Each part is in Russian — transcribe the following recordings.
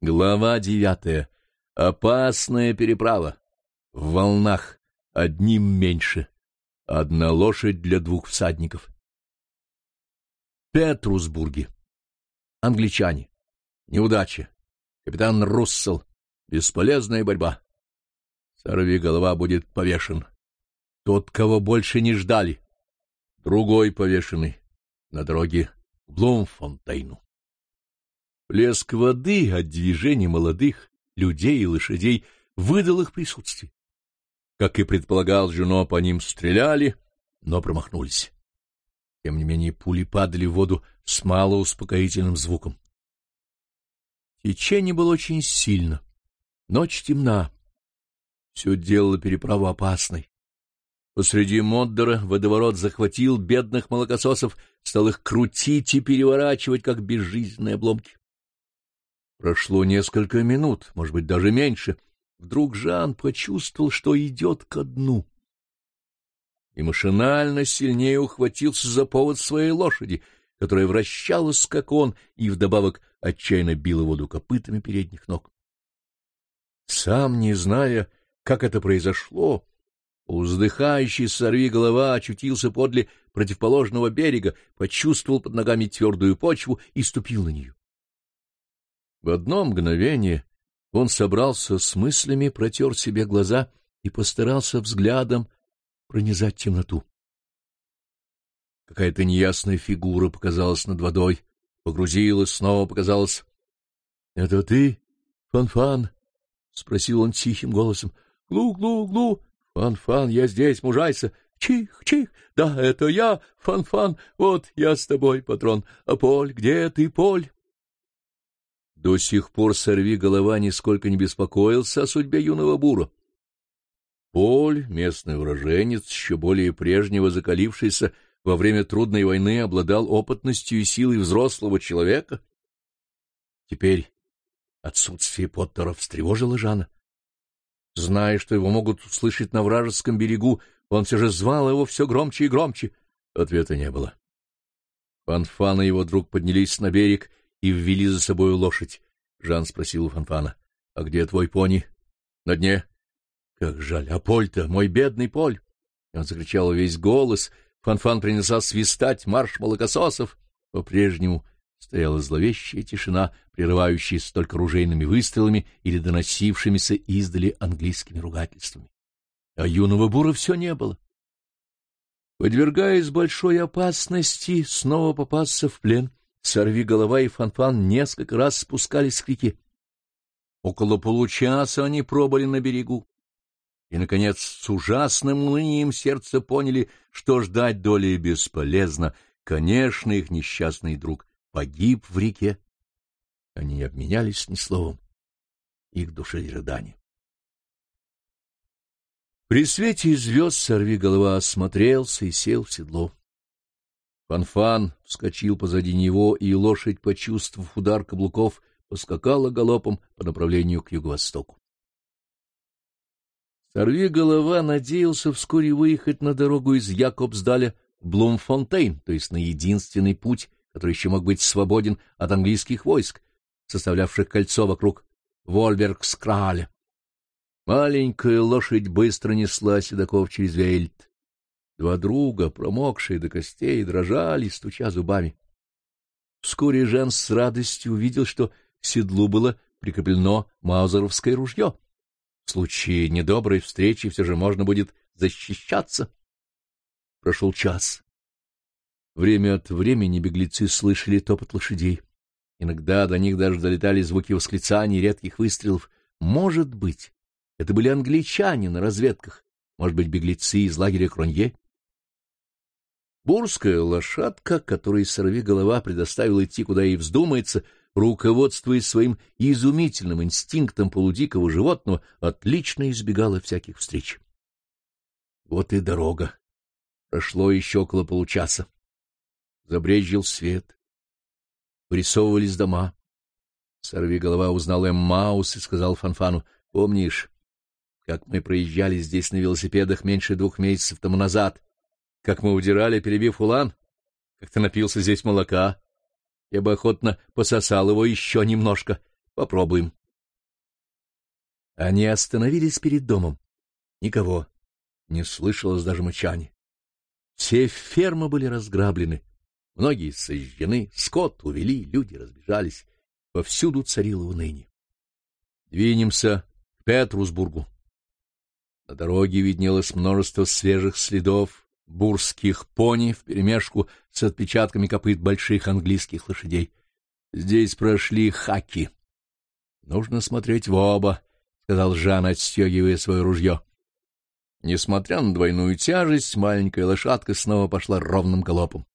Глава девятая. Опасная переправа. В волнах. Одним меньше. Одна лошадь для двух всадников. Петрусбурге. Англичане. Неудача. Капитан Руссел. Бесполезная борьба. Сорви голова будет повешен. Тот, кого больше не ждали. Другой повешенный. На дороге в Блумфонтейну. Плеск воды от движения молодых людей и лошадей выдал их присутствие. Как и предполагал Жено, по ним стреляли, но промахнулись. Тем не менее пули падали в воду с малоуспокоительным звуком. Течение было очень сильно. Ночь темна. Все делало переправу опасной. Посреди Моддера водоворот захватил бедных молокососов, стал их крутить и переворачивать, как безжизненные обломки. Прошло несколько минут, может быть, даже меньше. Вдруг Жан почувствовал, что идет ко дну. И машинально сильнее ухватился за повод своей лошади, которая вращалась, как он, и вдобавок отчаянно била воду копытами передних ног. Сам не зная, как это произошло, Уздыхающий сорви голова очутился подле противоположного берега, почувствовал под ногами твердую почву и ступил на нее. В одно мгновение он собрался с мыслями, протер себе глаза и постарался взглядом пронизать темноту. Какая-то неясная фигура показалась над водой, погрузилась, снова показалась. — Это ты, Фан-Фан? — спросил он тихим голосом. — Глу-глу-глу! Фан-фан, я здесь, мужайся. Чих, чих, да, это я, Фан-фан, вот я с тобой, патрон. А Поль, где ты, Поль? До сих пор сорви голова нисколько не беспокоился о судьбе юного бура. Поль, местный уроженец, еще более прежнего закалившийся во время трудной войны, обладал опытностью и силой взрослого человека. Теперь отсутствие Поттера встревожило Жана. Зная, что его могут услышать на вражеском берегу, он все же звал его все громче и громче. Ответа не было. Фанфан и его друг поднялись на берег и ввели за собою лошадь. Жан спросил у Фанфана, — А где твой пони? — На дне. — Как жаль, а Поль-то, мой бедный Поль! Он закричал весь голос. Фанфан принялся свистать марш молокососов. По-прежнему Стояла зловещая тишина, прерывающаяся только ружейными выстрелами или доносившимися издали английскими ругательствами. А юного бура все не было. Подвергаясь большой опасности снова попасться в плен, сорви голова и фанфан несколько раз спускались к реке. Около получаса они пробыли на берегу. И, наконец, с ужасным унынием сердца поняли, что ждать доли бесполезно. Конечно, их несчастный друг погиб в реке. Они не обменялись ни словом. Их душили рыдания. При свете звезд сорви голова осмотрелся и сел в седло. Фанфан вскочил позади него, и лошадь, почувствовав удар каблуков, поскакала галопом по направлению к юго-востоку. Сорви голова надеялся вскоре выехать на дорогу из Якобсдаля в Блумфонтейн, то есть на единственный путь, который еще мог быть свободен от английских войск, составлявших кольцо вокруг Вольбергскраля. Маленькая лошадь быстро несла седаков через вельт. Два друга, промокшие до костей, дрожали, стуча зубами. Вскоре Жан с радостью увидел, что к седлу было прикреплено маузеровское ружье. В случае недоброй встречи все же можно будет защищаться. Прошел час. Время от времени беглецы слышали топот лошадей. Иногда до них даже долетали звуки восклицаний, редких выстрелов. Может быть, это были англичане на разведках, может быть, беглецы из лагеря Кронье. Бурская лошадка, которой сорви голова предоставил идти, куда ей вздумается, руководствуясь своим изумительным инстинктом полудикого животного, отлично избегала всяких встреч. Вот и дорога. Прошло еще около получаса. Забрезжил свет. Вырисовывались дома. Сорви голова узнал Эммаус и сказал Фанфану, — Помнишь, как мы проезжали здесь на велосипедах меньше двух месяцев тому назад? Как мы удирали, перебив улан? Как ты напился здесь молока? Я бы охотно пососал его еще немножко. Попробуем. Они остановились перед домом. Никого. Не слышалось даже мычания. Все фермы были разграблены, многие сожжены, скот увели, люди разбежались. Повсюду царило уныние. Двинемся к Петрусбургу. На дороге виднелось множество свежих следов бурских пони вперемешку с отпечатками копыт больших английских лошадей. Здесь прошли хаки. — Нужно смотреть в оба, — сказал Жан, отстегивая свое ружье. Несмотря на двойную тяжесть, маленькая лошадка снова пошла ровным галопом.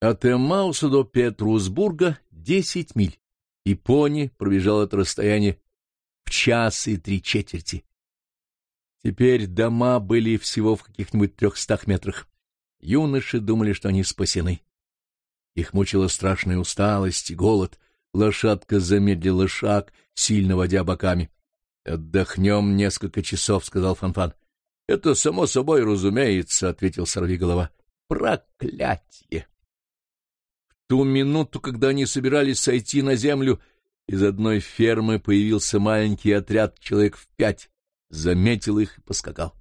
От Эммауса до Петрусбурга десять миль, и пони пробежал это расстояние в час и три четверти. Теперь дома были всего в каких-нибудь трехстах метрах. Юноши думали, что они спасены. Их мучила страшная усталость и голод. Лошадка замедлила шаг, сильно водя боками. — Отдохнем несколько часов, — сказал Фанфан. -фан. — Это само собой разумеется, — ответил сорвиголова. — Проклятие! В ту минуту, когда они собирались сойти на землю, из одной фермы появился маленький отряд, человек в пять заметил их и поскакал.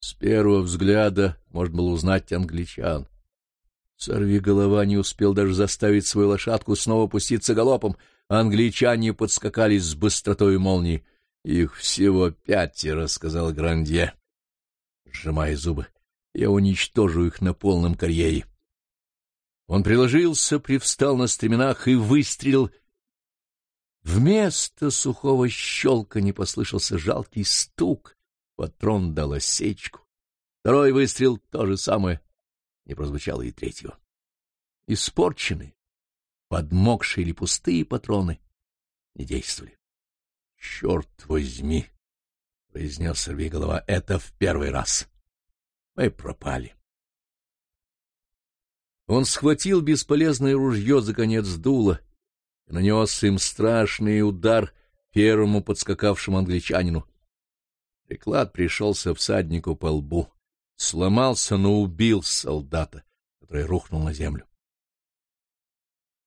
С первого взгляда можно было узнать англичан. Сорви голова не успел даже заставить свою лошадку снова пуститься галопом. Англичане подскакали с быстротой молнии. — Их всего пятеро, — сказал Грандье, сжимая зубы. — Я уничтожу их на полном карьере. Он приложился, привстал на стременах и выстрелил Вместо сухого щелка не послышался жалкий стук, патрон дал осечку. Второй выстрел — то же самое, не прозвучало и третьего. Испорченные, подмокшие или пустые патроны не действовали. — Черт возьми! — произнес сорвиголова. — Это в первый раз. Мы пропали. Он схватил бесполезное ружье за конец дула нанес им страшный удар первому подскакавшему англичанину. Приклад пришелся всаднику по лбу, сломался, но убил солдата, который рухнул на землю.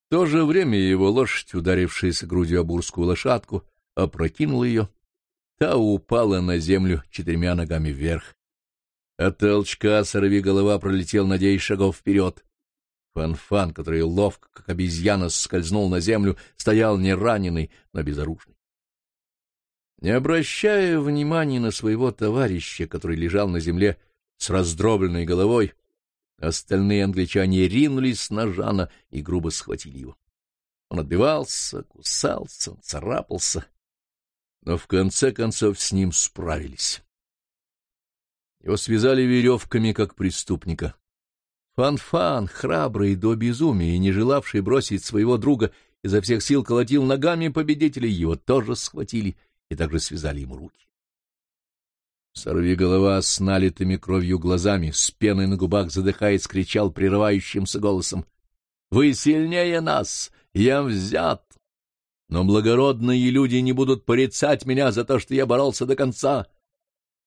В то же время его лошадь, ударившаяся грудью о бурскую лошадку, опрокинула ее. Та упала на землю четырьмя ногами вверх. От толчка сорви голова пролетел на десять шагов вперед. Фан-Фан, который ловко, как обезьяна, скользнул на землю, стоял не раненый, но безоружный. Не обращая внимания на своего товарища, который лежал на земле с раздробленной головой, остальные англичане ринулись на Жана и грубо схватили его. Он отбивался, кусался, царапался, но в конце концов с ним справились. Его связали веревками, как преступника, Фан-Фан, храбрый до безумия не желавший бросить своего друга, изо всех сил колотил ногами победителей, его тоже схватили и также связали ему руки. Сорви голова с налитыми кровью глазами, с пеной на губах задыхаясь, кричал прерывающимся голосом. — Вы сильнее нас! Я взят! Но благородные люди не будут порицать меня за то, что я боролся до конца.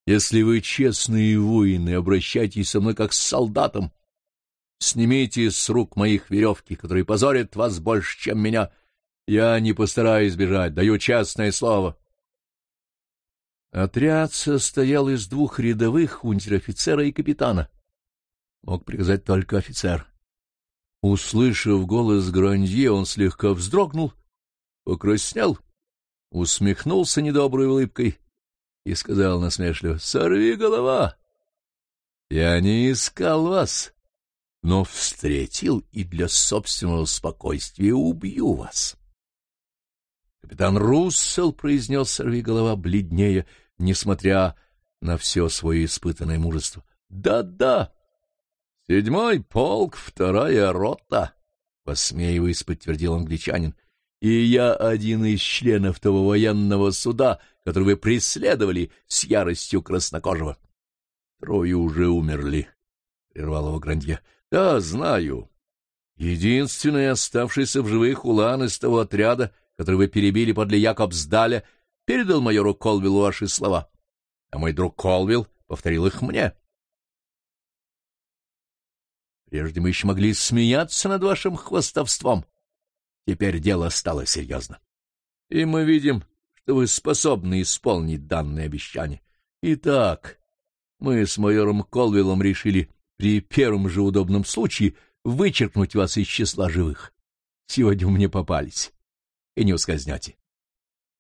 Если вы честные воины, обращайтесь со мной как с солдатом. Снимите с рук моих веревки, которые позорят вас больше, чем меня. Я не постараюсь бежать, даю честное слово. Отряд состоял из двух рядовых, унтер-офицера и капитана. Мог приказать только офицер. Услышав голос Грандье, он слегка вздрогнул, покраснел, усмехнулся недоброй улыбкой и сказал насмешливо, — Сорви голова! Я не искал вас но встретил и для собственного спокойствия убью вас. Капитан Руссел произнес сорвиголова бледнее, несмотря на все свое испытанное мужество. «Да, — Да-да, седьмой полк, вторая рота, — посмеиваясь, подтвердил англичанин, — и я один из членов того военного суда, который вы преследовали с яростью краснокожего. Трое уже умерли, — прервал его Грандье. — Да, знаю. Единственный оставшийся в живых улан из того отряда, который вы перебили подле Якобсдаля, передал майору Колвиллу ваши слова, а мой друг Колвилл повторил их мне. Прежде мы еще могли смеяться над вашим хвостовством. Теперь дело стало серьезно. и мы видим, что вы способны исполнить данное обещание. Итак, мы с майором Колвиллом решили при первом же удобном случае вычеркнуть вас из числа живых. Сегодня вы мне попались, и не ускользнете.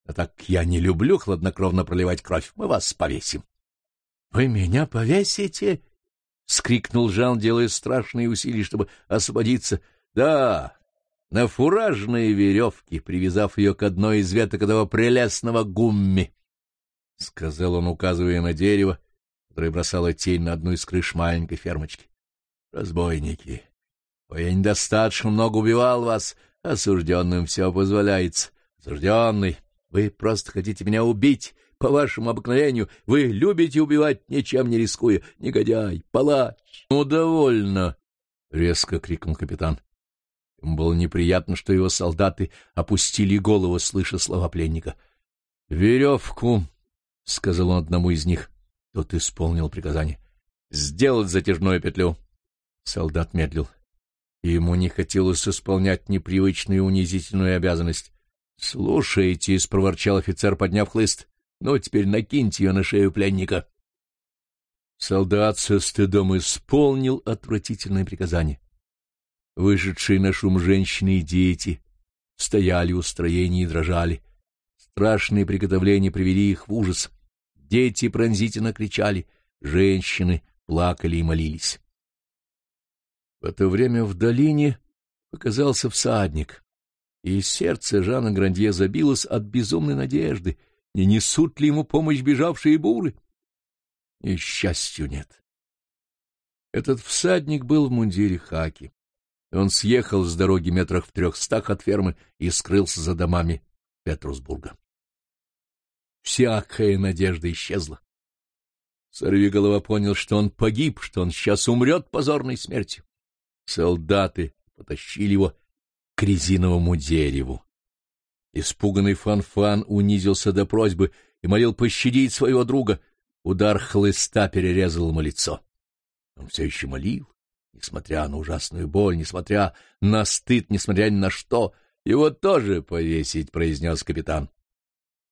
А так я не люблю хладнокровно проливать кровь, мы вас повесим. — Вы меня повесите? — скрикнул Жан, делая страшные усилия, чтобы освободиться. — Да, на фуражные веревки, привязав ее к одной из веток этого прелестного гумми, — сказал он, указывая на дерево, которое бросало тень на одну из крыш маленькой фермочки. — Разбойники! Ой, я недостаточно много убивал вас, осужденным все позволяется. Осужденный, вы просто хотите меня убить, по вашему обыкновению. Вы любите убивать, ничем не рискуя. Негодяй, палач. — Ну, довольно! — резко крикнул капитан. Ему было неприятно, что его солдаты опустили голову, слыша слова пленника. — Веревку, — сказал он одному из них. Тот исполнил приказание. — Сделать затяжную петлю. Солдат медлил. Ему не хотелось исполнять непривычную унизительную обязанность. — Слушайте, — проворчал офицер, подняв хлыст. — Ну, теперь накиньте ее на шею пленника. Солдат со стыдом исполнил отвратительное приказание. Вышедшие на шум женщины и дети стояли у строения и дрожали. Страшные приготовления привели их в ужас. Дети пронзительно кричали, женщины плакали и молились. В это время в долине показался всадник, и сердце Жана Грандье забилось от безумной надежды, не несут ли ему помощь бежавшие буры. И счастью нет. Этот всадник был в мундире хаки. Он съехал с дороги метрах в трехстах от фермы и скрылся за домами Петрусбурга. Всякая надежда исчезла. Сорвиголова понял, что он погиб, что он сейчас умрет позорной смертью. Солдаты потащили его к резиновому дереву. Испуганный Фанфан -фан унизился до просьбы и молил пощадить своего друга. Удар хлыста перерезал ему лицо. Он все еще молил несмотря на ужасную боль, несмотря на стыд, несмотря ни на что. Его тоже повесить, — произнес капитан.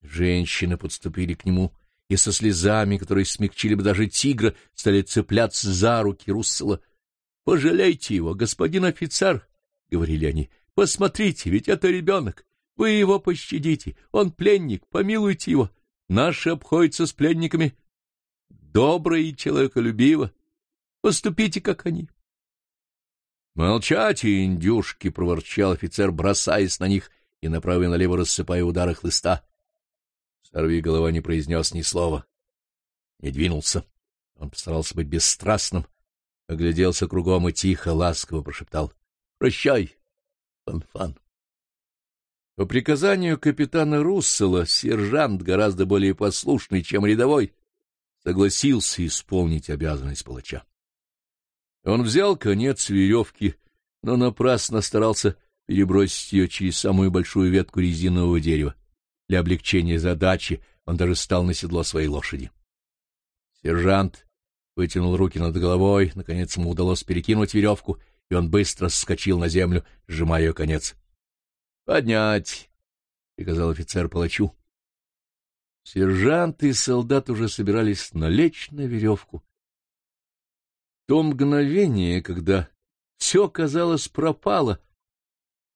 Женщины подступили к нему и со слезами, которые смягчили бы даже тигра, стали цепляться за руки Руссела. — Пожалейте его, господин офицер, — говорили они. — Посмотрите, ведь это ребенок. Вы его пощадите. Он пленник, помилуйте его. Наши обходятся с пленниками добро и человеколюбиво. Поступите, как они. — Молчать, индюшки! — проворчал офицер, бросаясь на них и направо и налево рассыпая удары хлыста. Сорви голова не произнес ни слова, не двинулся. Он постарался быть бесстрастным, огляделся кругом и тихо, ласково прошептал. — Прощай, Фан-Фан. По приказанию капитана Руссела сержант, гораздо более послушный, чем рядовой, согласился исполнить обязанность палача. Он взял конец веревки, но напрасно старался перебросить ее через самую большую ветку резинового дерева. Для облегчения задачи он даже стал на седло своей лошади. Сержант вытянул руки над головой, наконец ему удалось перекинуть веревку, и он быстро скочил на землю, сжимая ее конец. — Поднять! — приказал офицер палачу. Сержант и солдат уже собирались налечь на веревку, то мгновение, когда все, казалось, пропало,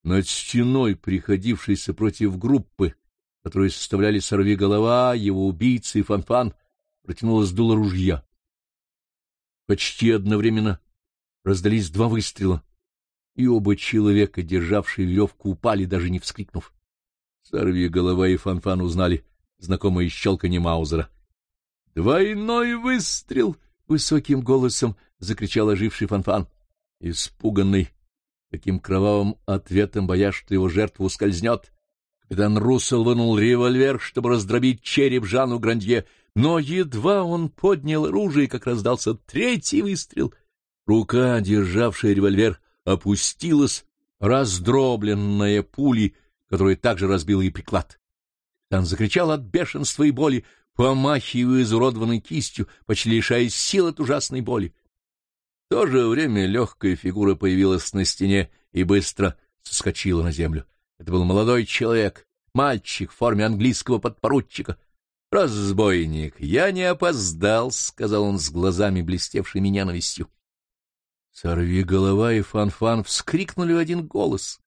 над стеной, приходившейся против группы, которую составляли сорвиголова, его убийцы и фанфан, протянулось дуло ружья. Почти одновременно раздались два выстрела, и оба человека, державшие веревку, упали, даже не вскрикнув. Сорви голова и фанфан узнали знакомое щелканье Маузера. «Двойной выстрел!» — высоким голосом закричал оживший Фанфан. Испуганный таким кровавым ответом, боясь, что его жертва ускользнет, капитан Руссел вынул револьвер, чтобы раздробить череп Жану Грандье, но едва он поднял оружие, как раздался третий выстрел. Рука, державшая револьвер, опустилась, раздробленная пулей, которая также разбила и приклад. Капитан закричал от бешенства и боли, помахивая изуродованной кистью, почти лишаясь сил от ужасной боли. В то же время легкая фигура появилась на стене и быстро соскочила на землю. Это был молодой человек, мальчик в форме английского подпоручика. «Разбойник, я не опоздал», — сказал он с глазами, блестевшими ненавистью. Сорви голова и Фан-Фан вскрикнули в один голос.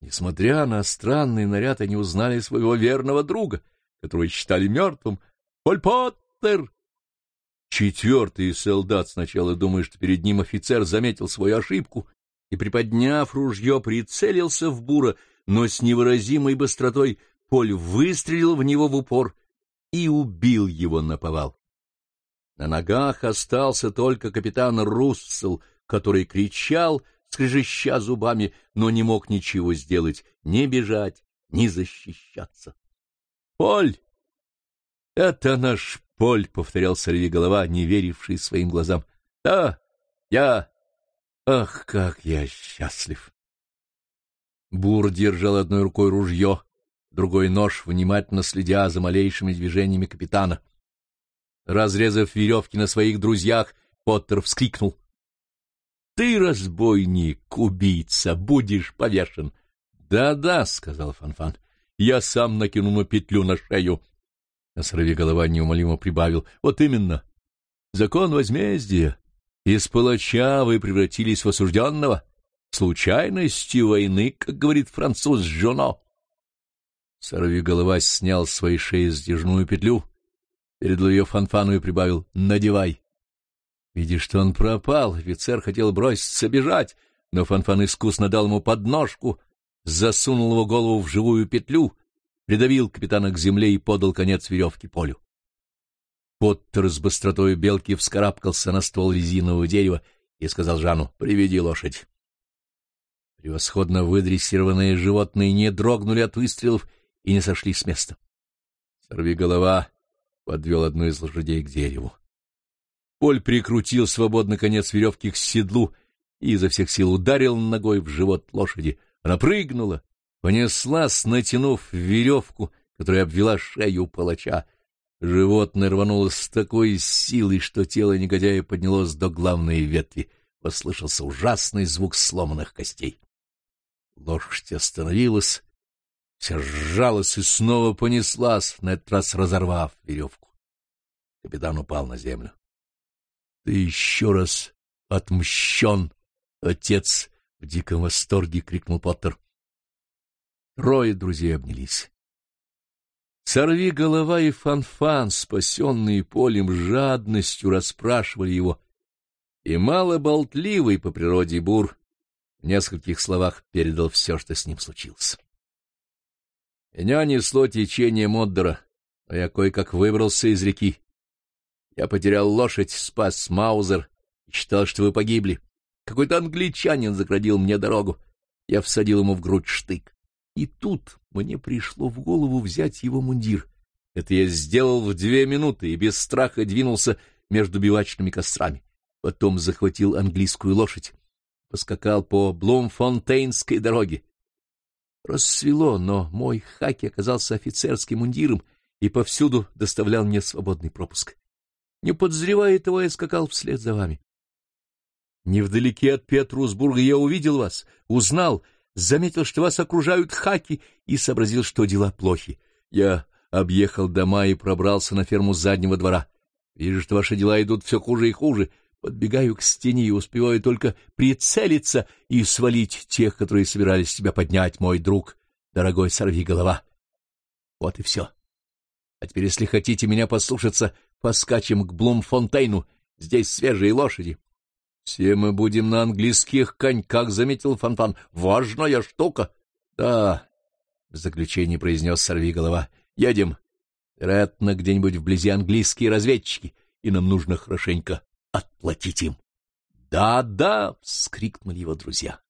Несмотря на странный наряд, они узнали своего верного друга, которого считали мертвым. «Поль Поттер!» Четвертый солдат сначала думая, что перед ним офицер заметил свою ошибку и, приподняв ружье, прицелился в бура, но с невыразимой быстротой Поль выстрелил в него в упор и убил его наповал. На ногах остался только капитан Руссел, который кричал, скрежеща зубами, но не мог ничего сделать, ни бежать, ни защищаться. — Поль! — Это наш Поль, — повторял голова, не веривший своим глазам. — Да, я... Ах, как я счастлив! Бур держал одной рукой ружье, другой нож, внимательно следя за малейшими движениями капитана. Разрезав веревки на своих друзьях, Поттер вскрикнул. — Ты, разбойник, убийца, будешь повешен. «Да, — Да-да, — сказал Фанфан, -фан, — я сам накину на петлю на шею. А голова неумолимо прибавил. — Вот именно. Закон возмездия. Из палача вы превратились в осужденного. Случайностью войны, как говорит француз Жоно. голова снял с своей шеи сдержную петлю, передал ее Фанфану и прибавил «надевай». Видя, что он пропал, офицер хотел броситься бежать, но Фанфан искусно дал ему подножку, засунул его голову в живую петлю придавил капитана к земле и подал конец веревки полю. Поттер с быстротой белки вскарабкался на ствол резинового дерева и сказал Жану «Приведи лошадь». Превосходно выдрессированные животные не дрогнули от выстрелов и не сошли с места. Сорви голова подвел одну из лошадей к дереву. Поль прикрутил свободный конец веревки к седлу и изо всех сил ударил ногой в живот лошади. Она прыгнула, понеслась, натянув веревку, которая обвела шею палача. Животное рванулось с такой силой, что тело негодяя поднялось до главной ветви. Послышался ужасный звук сломанных костей. Лошадь остановилась, вся сжалась и снова понеслась, на этот раз разорвав веревку. Капитан упал на землю. — Ты еще раз отмщен, отец! — в диком восторге крикнул Поттер. Трое друзей обнялись. Сорви голова и фанфан, спасенные полем, жадностью расспрашивали его. И малоболтливый по природе бур в нескольких словах передал все, что с ним случилось. Меня несло течение Моддера, но я кое-как выбрался из реки. Я потерял лошадь, спас Маузер и считал, что вы погибли. Какой-то англичанин заградил мне дорогу. Я всадил ему в грудь штык. И тут мне пришло в голову взять его мундир. Это я сделал в две минуты и без страха двинулся между бивачными кострами. Потом захватил английскую лошадь, поскакал по Блумфонтейнской дороге. Рассвело, но мой хаки оказался офицерским мундиром и повсюду доставлял мне свободный пропуск. Не подозревая того, я скакал вслед за вами. Невдалеке от Петрусбурга я увидел вас, узнал — заметил, что вас окружают хаки, и сообразил, что дела плохи. Я объехал дома и пробрался на ферму заднего двора. Вижу, что ваши дела идут все хуже и хуже. Подбегаю к стене и успеваю только прицелиться и свалить тех, которые собирались тебя поднять, мой друг, дорогой сорвиголова. Вот и все. А теперь, если хотите меня послушаться, поскачем к Блумфонтейну. Здесь свежие лошади. — Все мы будем на английских коньках, — заметил Фанфан. — Важная штука. — Да, — в заключение произнес сорвиголова. — Едем. Вероятно, где-нибудь вблизи английские разведчики, и нам нужно хорошенько отплатить им. «Да, — Да-да! — вскрикнули его друзья.